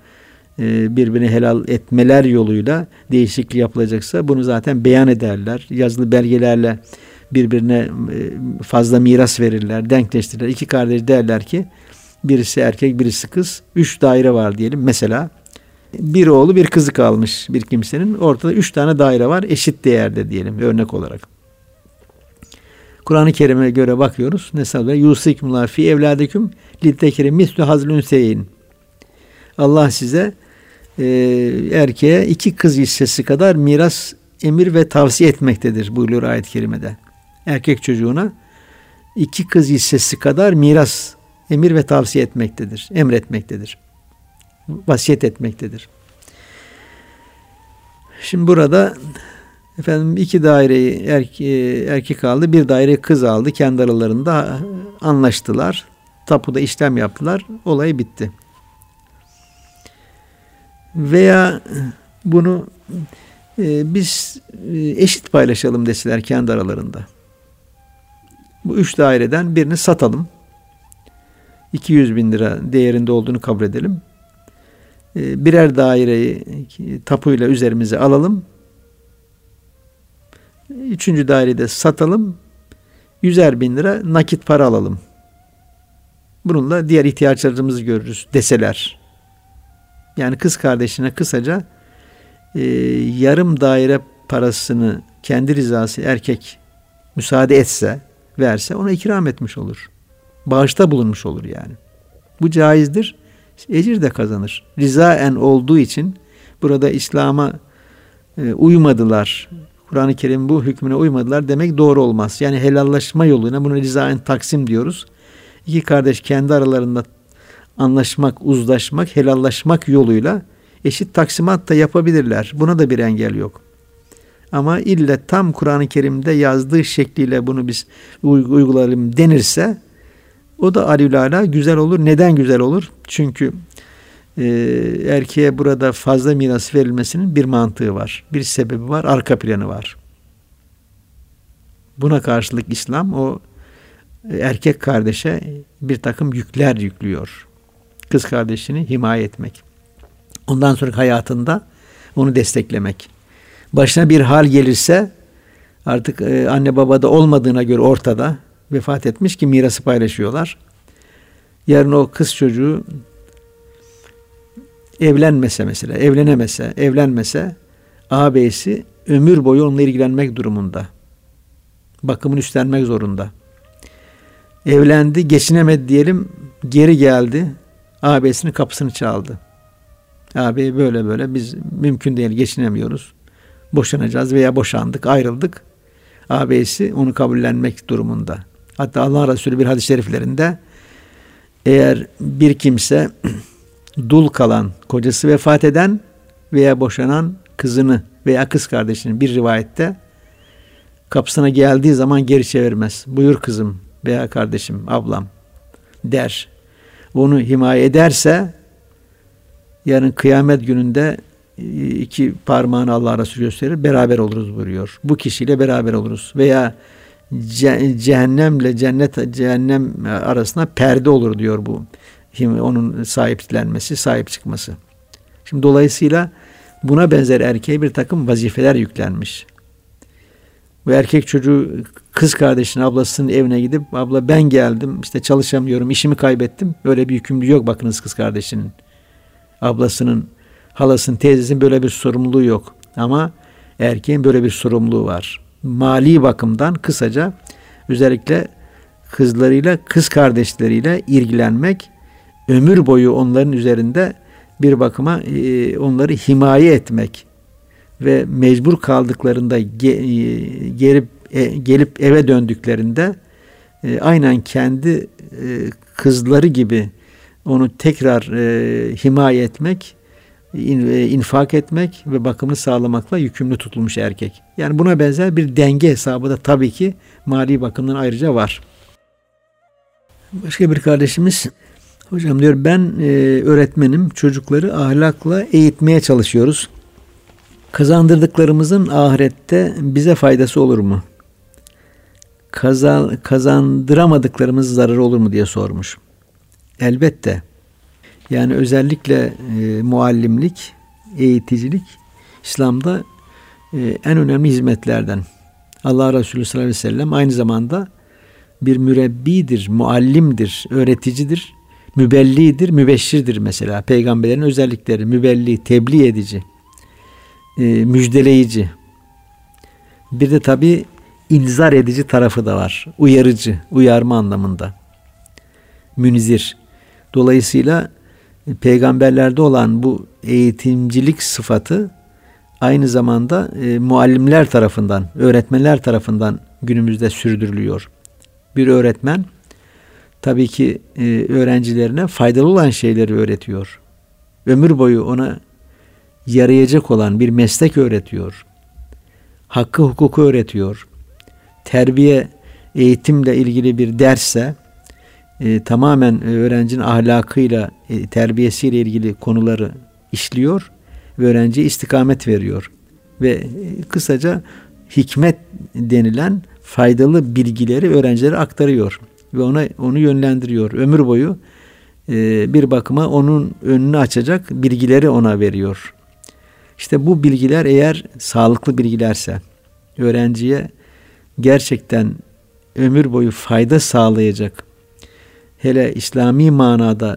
e, birbirini helal etmeler yoluyla değişiklik yapılacaksa bunu zaten beyan ederler. Yazılı belgelerle birbirine e, fazla miras verirler, denkleştirirler. İki kardeş derler ki birisi erkek birisi kız. Üç daire var diyelim. Mesela bir oğlu bir kızı kalmış bir kimsenin. Ortada üç tane daire var eşit değerde diyelim örnek olarak. Kur'an-ı Kerim'e göre bakıyoruz. Mesela yusikumullah fi evladiküm littekiri mislü hazlün seyin. Allah size e, erkeğe iki kız hissesi kadar miras emir ve tavsiye etmektedir buyuruyor ayet-i kerimede. Erkek çocuğuna iki kız hissesi kadar miras emir ve tavsiye etmektedir. Emretmektedir. Vasiyet etmektedir. Şimdi burada efendim iki daireyi erke, erkek aldı, bir daire kız aldı. Kendi aralarında anlaştılar. Tapuda işlem yaptılar. Olay bitti. Veya bunu e, biz e, eşit paylaşalım deseler kendi aralarında. Bu üç daireden birini satalım. 200 bin lira değerinde olduğunu kabul edelim. E, birer daireyi tapuyla üzerimize alalım. Üçüncü daireyi de satalım. Yüzer bin lira nakit para alalım. Bununla diğer ihtiyaçlarımızı görürüz deseler. Yani kız kardeşine kısaca e, yarım daire parasını kendi rızası erkek müsaade etse, verse ona ikram etmiş olur. Bağışta bulunmuş olur yani. Bu caizdir. Ecir de kazanır. Rizaen olduğu için burada İslam'a e, uymadılar. Kur'an-ı Kerim bu hükmüne uymadılar demek doğru olmaz. Yani helallaşma yoluyla bunu rizaen taksim diyoruz. İki kardeş kendi aralarında anlaşmak, uzlaşmak, helallaşmak yoluyla eşit taksimat da yapabilirler. Buna da bir engel yok. Ama ille tam Kur'an-ı Kerim'de yazdığı şekliyle bunu biz uygulayalım denirse o da alülala güzel olur. Neden güzel olur? Çünkü e, erkeğe burada fazla miras verilmesinin bir mantığı var. Bir sebebi var, arka planı var. Buna karşılık İslam o erkek kardeşe bir takım yükler yüklüyor kız kardeşini himaye etmek. Ondan sonra hayatında onu desteklemek. Başına bir hal gelirse artık e, anne babada olmadığına göre ortada vefat etmiş ki mirası paylaşıyorlar. Yarın o kız çocuğu evlenmese mesela, evlenemese, evlenmese ağabeysi ömür boyu onunla ilgilenmek durumunda. Bakımını üstlenmek zorunda. Evlendi, geçinemedi diyelim, geri geldi ağabeyisinin kapısını çaldı. Abi böyle böyle biz mümkün değil geçinemiyoruz. Boşanacağız veya boşandık, ayrıldık. ağabeyisi onu kabullenmek durumunda. Hatta Allah Resulü bir hadis-i şeriflerinde eğer bir kimse dul kalan, kocası vefat eden veya boşanan kızını veya kız kardeşini bir rivayette kapısına geldiği zaman geri çevirmez. Buyur kızım veya kardeşim, ablam der. Onu himaye ederse yarın kıyamet gününde iki parmağını Allah Resulü gösterir. Beraber oluruz buyuruyor. Bu kişiyle beraber oluruz. Veya cehennemle cennet cehennem arasında perde olur diyor bu. Onun sahiplenmesi, sahip çıkması. Şimdi dolayısıyla buna benzer erkeğe bir takım vazifeler yüklenmiş. Bu erkek çocuğu kız kardeşinin ablasının evine gidip abla ben geldim işte çalışamıyorum işimi kaybettim. Öyle bir yükümlülüğü yok bakınız kız kardeşinin. Ablasının, halasının, teyzesinin böyle bir sorumluluğu yok. Ama erkeğin böyle bir sorumluluğu var. Mali bakımdan kısaca özellikle kızlarıyla, kız kardeşleriyle ilgilenmek, ömür boyu onların üzerinde bir bakıma e, onları himaye etmek ve mecbur kaldıklarında gelip e, gelip eve döndüklerinde e, aynen kendi kızları gibi onu tekrar himaye etmek, infak etmek ve bakımını sağlamakla yükümlü tutulmuş erkek. Yani buna benzer bir denge hesabı da tabii ki mali bakımdan ayrıca var. Başka bir kardeşimiz Hocam diyor ben e, öğretmenim çocukları ahlakla eğitmeye çalışıyoruz. Kazandırdıklarımızın ahirette bize faydası olur mu? Kazan, kazandıramadıklarımız zararı olur mu diye sormuş. Elbette. Yani özellikle e, muallimlik, eğiticilik İslam'da e, en önemli hizmetlerden. Allah Resulü sallallahu aleyhi ve sellem aynı zamanda bir mürebbidir, muallimdir, öğreticidir mübellidir, mübeşşirdir mesela. Peygamberlerin özellikleri mübelli, tebliğ edici, e, müjdeleyici. Bir de tabi inzar edici tarafı da var. Uyarıcı, uyarma anlamında. Münzir. Dolayısıyla peygamberlerde olan bu eğitimcilik sıfatı aynı zamanda e, muallimler tarafından, öğretmenler tarafından günümüzde sürdürülüyor. Bir öğretmen tabii ki e, öğrencilerine faydalı olan şeyleri öğretiyor. Ömür boyu ona yarayacak olan bir meslek öğretiyor. Hakkı hukuku öğretiyor. Terbiye, eğitimle ilgili bir dersse e, tamamen öğrencinin ahlakıyla, e, terbiyesiyle ilgili konuları işliyor ve öğrenciye istikamet veriyor. Ve e, kısaca hikmet denilen faydalı bilgileri öğrencilere aktarıyor ve ona onu yönlendiriyor. Ömür boyu e, bir bakıma onun önünü açacak bilgileri ona veriyor. İşte bu bilgiler eğer sağlıklı bilgilerse öğrenciye gerçekten ömür boyu fayda sağlayacak hele İslami manada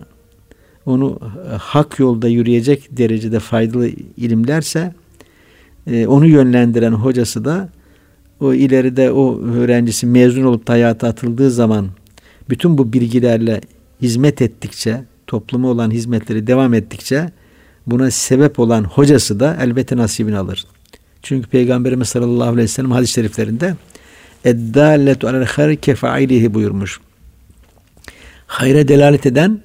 onu hak yolda yürüyecek derecede faydalı ilimlerse e, onu yönlendiren hocası da o ileride o öğrencisi mezun olup da hayata atıldığı zaman bütün bu bilgilerle hizmet ettikçe, topluma olan hizmetleri devam ettikçe buna sebep olan hocası da elbette nasibini alır. Çünkü Peygamberimiz sallallahu aleyhi ve sellem hadis-i şeriflerinde eddâletu alel hayr kefailihi buyurmuş. Hayra delalet eden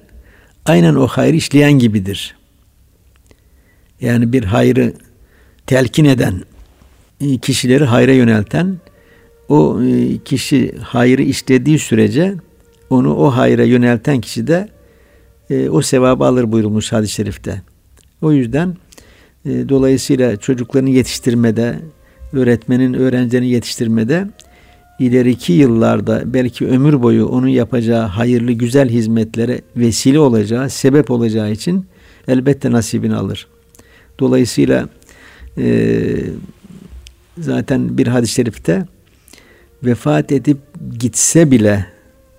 aynen o hayrı işleyen gibidir. Yani bir hayrı telkin eden, kişileri hayra yönelten, o e, kişi hayrı işlediği sürece onu o hayra yönelten kişi de e, o sevabı alır buyurulmuş hadis-i şerifte. O yüzden e, dolayısıyla çocuklarını yetiştirmede, öğretmenin öğrencilerini yetiştirmede ileriki yıllarda belki ömür boyu onun yapacağı hayırlı güzel hizmetlere vesile olacağı, sebep olacağı için elbette nasibini alır. Dolayısıyla e, zaten bir hadis-i şerifte vefat edip gitse bile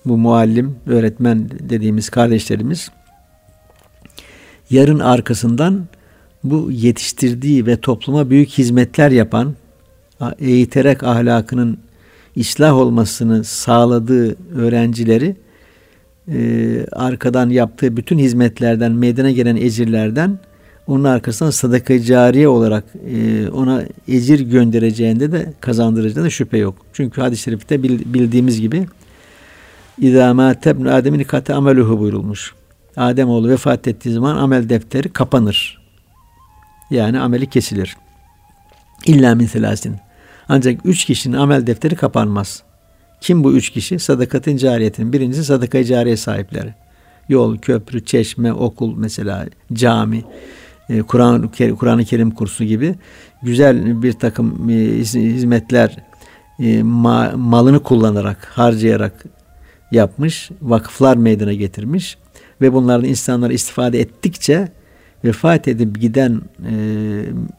bu muallim, öğretmen dediğimiz kardeşlerimiz yarın arkasından bu yetiştirdiği ve topluma büyük hizmetler yapan, eğiterek ahlakının islah olmasını sağladığı öğrencileri e, arkadan yaptığı bütün hizmetlerden, meydana gelen ecirlerden onun arkasından sadaka cariye olarak e, ona ecir göndereceğinde de kazandıracağında şüphe yok. Çünkü hadis-i şerifte bildiğimiz gibi İzâ mâte ibn Adem'in kate ameluhu buyurulmuş. Adem oğlu vefat ettiği zaman amel defteri kapanır. Yani ameli kesilir. İlla min selasin. Ancak üç kişinin amel defteri kapanmaz. Kim bu üç kişi? Sadakatin cariyetin. Birincisi sadaka cariye sahipleri. Yol, köprü, çeşme, okul mesela, cami, e, Kur'an Kur'an-ı Kerim kursu gibi güzel bir takım e, hizmetler e, malını kullanarak, harcayarak yapmış, vakıflar meydana getirmiş ve bunlardan insanlar istifade ettikçe vefat edip giden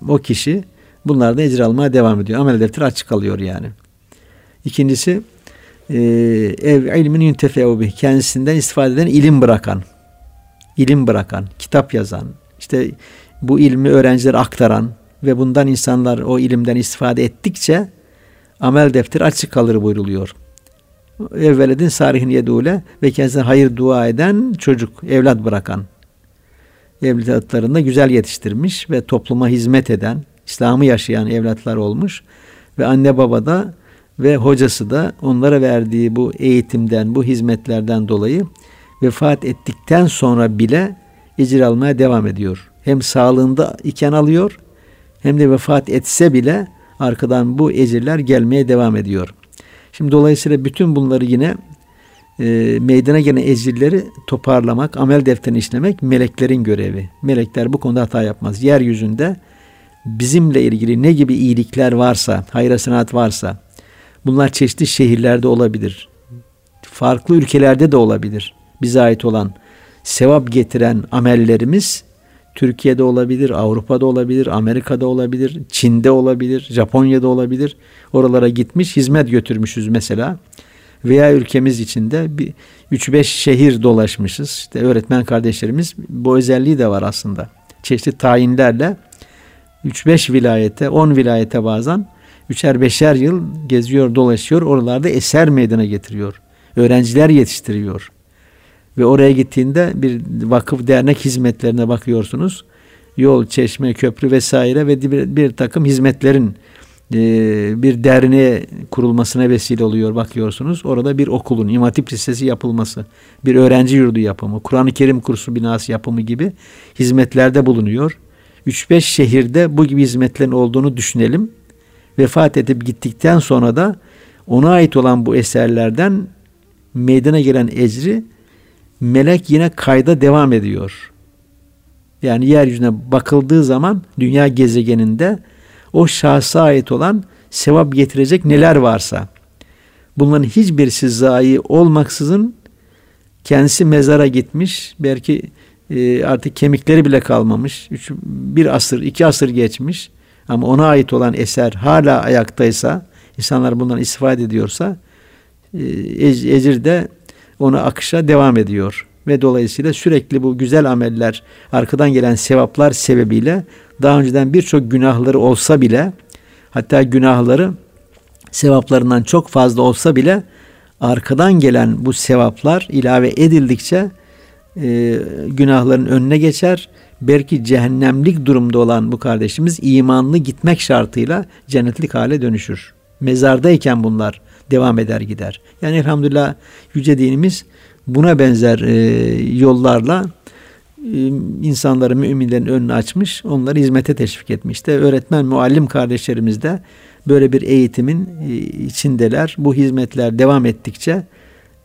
o kişi bunlardan ecir almaya devam ediyor. Amel defteri açık kalıyor yani. İkincisi e, ev ilmin yüntefe'u bih. Kendisinden istifade eden ilim bırakan. ilim bırakan, kitap yazan, işte bu ilmi öğrencilere aktaran ve bundan insanlar o ilimden istifade ettikçe amel defteri açık kalır buyruluyor. Evveledin sarihin yedule ve kendisine hayır dua eden çocuk, evlat bırakan. Evlatlarını güzel yetiştirmiş ve topluma hizmet eden, İslam'ı yaşayan evlatlar olmuş ve anne baba da ve hocası da onlara verdiği bu eğitimden, bu hizmetlerden dolayı vefat ettikten sonra bile ecir almaya devam ediyor. Hem sağlığında iken alıyor hem de vefat etse bile arkadan bu ecirler gelmeye devam ediyor. Şimdi dolayısıyla bütün bunları yine e, meydana gelen ecirleri toparlamak, amel defterini işlemek meleklerin görevi. Melekler bu konuda hata yapmaz. Yeryüzünde bizimle ilgili ne gibi iyilikler varsa, hayra sanat varsa, bunlar çeşitli şehirlerde olabilir. Farklı ülkelerde de olabilir. Bize ait olan sevap getiren amellerimiz Türkiye'de olabilir, Avrupa'da olabilir, Amerika'da olabilir, Çin'de olabilir, Japonya'da olabilir. Oralara gitmiş, hizmet götürmüşüz mesela. Veya ülkemiz içinde bir 3-5 şehir dolaşmışız. İşte öğretmen kardeşlerimiz bu özelliği de var aslında. Çeşitli tayinlerle 3-5 vilayete, 10 vilayete bazen üçer beşer yıl geziyor, dolaşıyor. Oralarda eser meydana getiriyor. Öğrenciler yetiştiriyor. Ve oraya gittiğinde bir vakıf dernek hizmetlerine bakıyorsunuz. Yol, çeşme, köprü vesaire ve bir, bir takım hizmetlerin e, bir derneğe kurulmasına vesile oluyor bakıyorsunuz. Orada bir okulun, imatip lisesi yapılması, bir öğrenci yurdu yapımı, Kur'an-ı Kerim kursu binası yapımı gibi hizmetlerde bulunuyor. 3-5 şehirde bu gibi hizmetlerin olduğunu düşünelim. Vefat edip gittikten sonra da ona ait olan bu eserlerden meydana gelen ecri melek yine kayda devam ediyor. Yani yeryüzüne bakıldığı zaman dünya gezegeninde o şahsa ait olan sevap getirecek neler varsa bunların hiçbirisi zayi olmaksızın kendisi mezara gitmiş belki e, artık kemikleri bile kalmamış üç, bir asır iki asır geçmiş ama ona ait olan eser hala ayaktaysa insanlar bundan istifade ediyorsa e, ecir de ona akışa devam ediyor. Ve dolayısıyla sürekli bu güzel ameller, arkadan gelen sevaplar sebebiyle daha önceden birçok günahları olsa bile hatta günahları sevaplarından çok fazla olsa bile arkadan gelen bu sevaplar ilave edildikçe e, günahların önüne geçer. Belki cehennemlik durumda olan bu kardeşimiz imanlı gitmek şartıyla cennetlik hale dönüşür. Mezardayken bunlar devam eder gider. Yani elhamdülillah yüce dinimiz buna benzer e, yollarla e, insanları müminlerin önünü açmış, onları hizmete teşvik etmiş. İşte öğretmen, muallim kardeşlerimiz de böyle bir eğitimin e, içindeler. Bu hizmetler devam ettikçe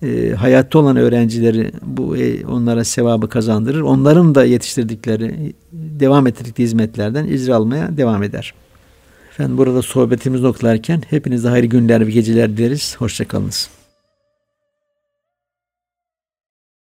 e, hayatta olan öğrencileri bu e, onlara sevabı kazandırır. Onların da yetiştirdikleri, devam ettirdikleri hizmetlerden icra almaya devam eder. Efendim burada sohbetimiz noktalarken hepinize hayırlı günler ve geceler dileriz. Hoşçakalınız.